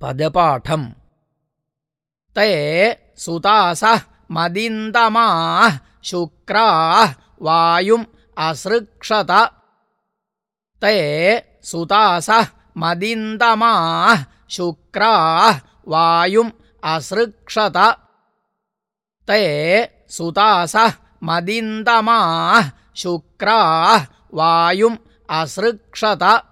पदपाठम्। ते सुतासः मदिन्दमाः शुक्राः वायुम् असृक्षत। ते सुतासः मदिन्दमाः शुक्राः वायुम् असृक्षत। ते सुतासः मदिन्दमाः शुक्राः वायुम् असृक्षत।